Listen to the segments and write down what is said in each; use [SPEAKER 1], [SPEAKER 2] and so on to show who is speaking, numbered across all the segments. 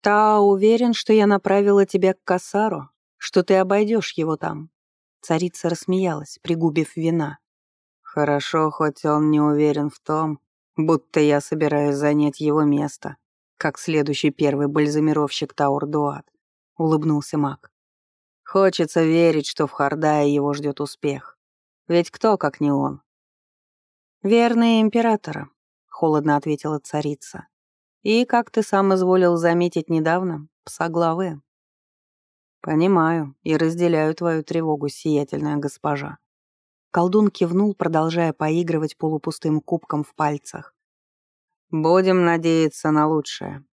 [SPEAKER 1] Та уверен, что я направила тебя к Касару, что ты обойдешь его там. Царица рассмеялась, пригубив вина.
[SPEAKER 2] Хорошо, хоть он не уверен в том, будто я собираюсь занять его место, как следующий первый бальзамировщик Таурдуат, улыбнулся маг. Хочется верить, что в Хардае его ждет успех. Ведь кто, как не он?
[SPEAKER 1] «Верные императора», — холодно ответила царица. «И, как ты сам изволил заметить недавно, пса главы».
[SPEAKER 2] «Понимаю и разделяю твою тревогу, сиятельная госпожа».
[SPEAKER 1] Колдун кивнул, продолжая поигрывать полупустым кубком в пальцах.
[SPEAKER 2] «Будем надеяться на лучшее.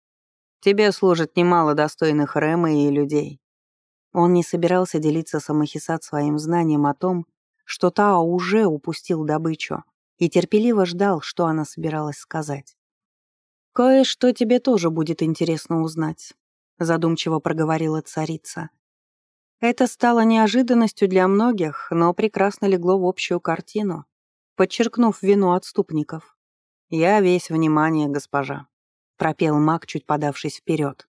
[SPEAKER 2] Тебе служит немало достойных Рэмы и людей».
[SPEAKER 1] Он не собирался делиться с Амахисат своим знанием о том, что Тао уже упустил добычу, и терпеливо ждал, что она собиралась сказать. «Кое-что тебе тоже будет интересно узнать», — задумчиво проговорила царица. Это стало неожиданностью для многих, но прекрасно легло в общую картину, подчеркнув вину отступников.
[SPEAKER 2] «Я весь внимание, госпожа», — пропел маг, чуть подавшись вперед.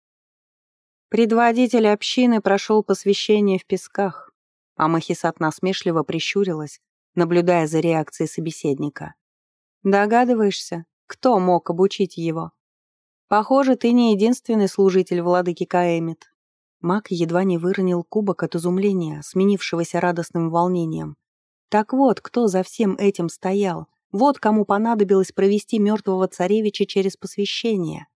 [SPEAKER 1] Предводитель общины прошел посвящение в песках, а Махисат насмешливо прищурилась, наблюдая за реакцией собеседника. «Догадываешься, кто мог обучить его? Похоже, ты не единственный служитель владыки Каэмит». Маг едва не выронил кубок от изумления, сменившегося радостным волнением. Так вот, кто за всем этим стоял, вот кому понадобилось провести мертвого царевича через посвящение.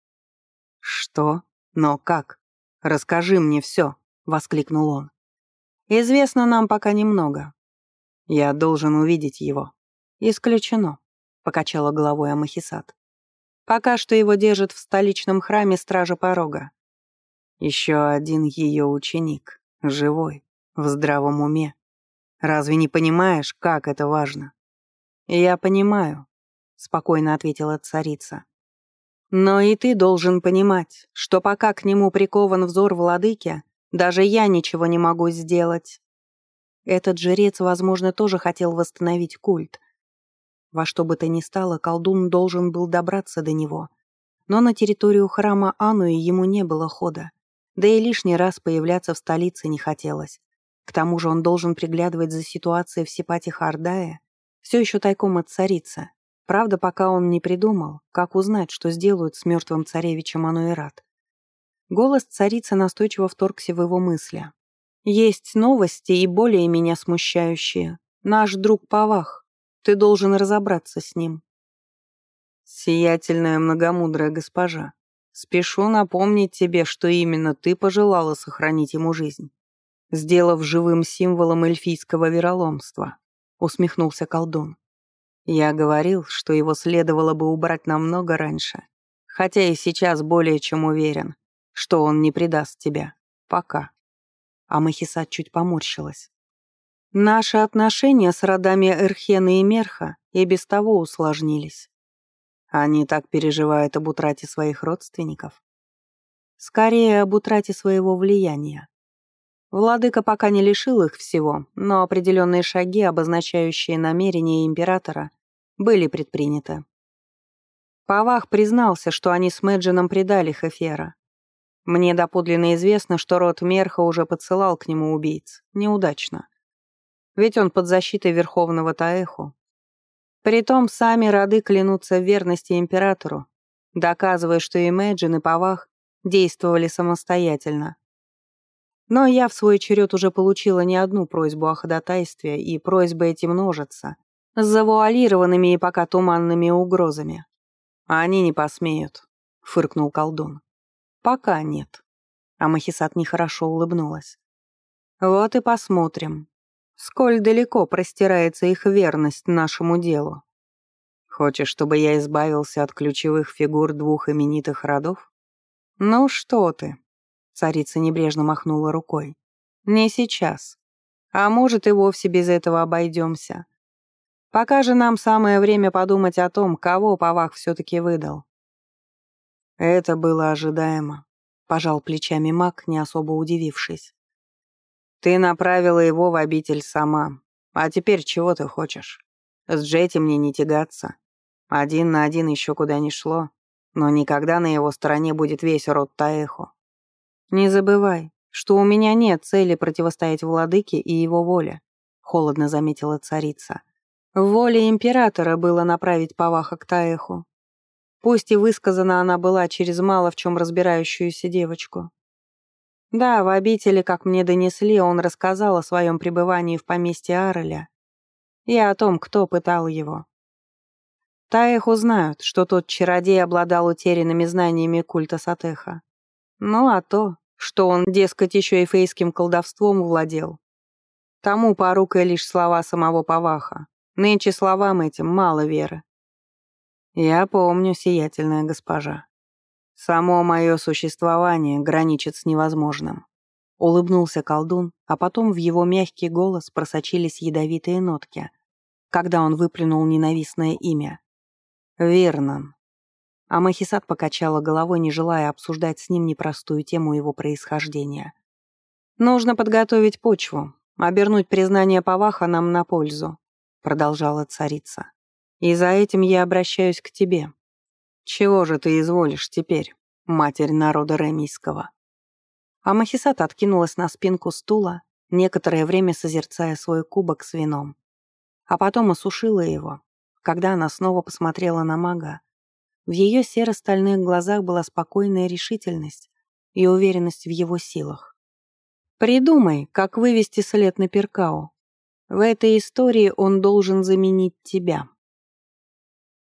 [SPEAKER 2] «Что? Но как? Расскажи мне все», — воскликнул он.
[SPEAKER 1] «Известно нам пока немного.
[SPEAKER 2] Я должен увидеть его.
[SPEAKER 1] Исключено, покачала головой Амахисат. Пока что его держат в столичном храме Стража Порога.
[SPEAKER 2] Еще один ее ученик, живой, в здравом уме. Разве не понимаешь, как это важно?
[SPEAKER 1] Я понимаю, спокойно ответила царица. Но и ты должен понимать, что пока к нему прикован взор владыки, даже я ничего не могу сделать. Этот жрец, возможно, тоже хотел восстановить культ. Во что бы то ни стало, колдун должен был добраться до него. Но на территорию храма Ануи ему не было хода. Да и лишний раз появляться в столице не хотелось. К тому же он должен приглядывать за ситуацией в Сипате Хардая, все еще тайком от царицы. Правда, пока он не придумал, как узнать, что сделают с мертвым царевичем Ануэрат. Голос царицы настойчиво вторгся в его мысли. Есть новости и более меня смущающие. Наш друг Павах. Ты должен разобраться с ним.
[SPEAKER 2] Сиятельная многомудрая госпожа, спешу напомнить тебе, что именно ты пожелала сохранить ему жизнь, сделав живым символом эльфийского вероломства, усмехнулся колдун. Я говорил, что его следовало бы убрать намного раньше, хотя и сейчас более чем уверен, что он не предаст тебя. Пока а Махисат чуть поморщилась. Наши отношения с родами Эрхена и Мерха и без того усложнились. Они так переживают об утрате своих родственников. Скорее, об утрате своего влияния. Владыка пока не лишил их всего, но определенные шаги, обозначающие намерения императора, были предприняты. Павах признался, что они с Мэджином предали Хефера, мне доподлинно известно, что род Мерха уже подсылал к нему убийц. Неудачно. Ведь он под защитой Верховного Таэху. Притом сами роды клянутся в верности императору, доказывая, что Имэджин и Павах действовали самостоятельно. Но я в свой черед уже получила не одну просьбу о ходатайстве, и просьбы эти множатся, с завуалированными и пока туманными угрозами. А они не посмеют, — фыркнул колдун. «Пока нет». А Махисат нехорошо улыбнулась. «Вот и посмотрим, сколь далеко простирается их верность нашему делу. Хочешь, чтобы я избавился от ключевых фигур двух именитых родов? Ну что ты?» Царица небрежно махнула рукой. «Не сейчас. А может, и вовсе без этого обойдемся. Пока же нам самое время подумать о том, кого Павах все-таки выдал. Это было ожидаемо, пожал плечами маг, не особо удивившись. Ты направила его в обитель сама. А теперь чего ты хочешь? С Джети мне не тягаться. Один на один еще куда ни шло. Но никогда на его стороне будет весь род Таэху.
[SPEAKER 1] «Не забывай, что у меня нет цели противостоять владыке и его воле», — холодно заметила царица. В воле императора было направить Паваха к Таэху. Пусть и высказана она была через мало в чем разбирающуюся девочку. Да, в обители, как мне донесли, он рассказал о своем пребывании в поместье Ареля и о том, кто пытал его. Таэх узнают, что тот чародей обладал утерянными знаниями культа Сатеха. Ну а то, что он, дескать, еще и фейским колдовством владел. Тому порукой лишь слова самого Паваха. Нынче словам этим мало веры. Я помню, сиятельная госпожа. Само мое существование граничит с невозможным. Улыбнулся колдун, а потом в его мягкий голос просочились ядовитые нотки, когда он выплюнул ненавистное имя. Вернон. А Махисат покачала головой, не желая обсуждать с ним непростую тему его происхождения. «Нужно подготовить почву, обернуть признание Паваха нам на пользу», продолжала царица. «И за этим я обращаюсь к тебе. Чего же ты изволишь теперь, матерь народа ремийского?» А откинулась на спинку стула, некоторое время созерцая свой кубок с вином. А потом осушила его, когда она снова посмотрела на мага. В ее серо-стальных глазах была спокойная решительность и уверенность в его силах. «Придумай, как вывести след на Перкау. В этой истории он должен заменить тебя».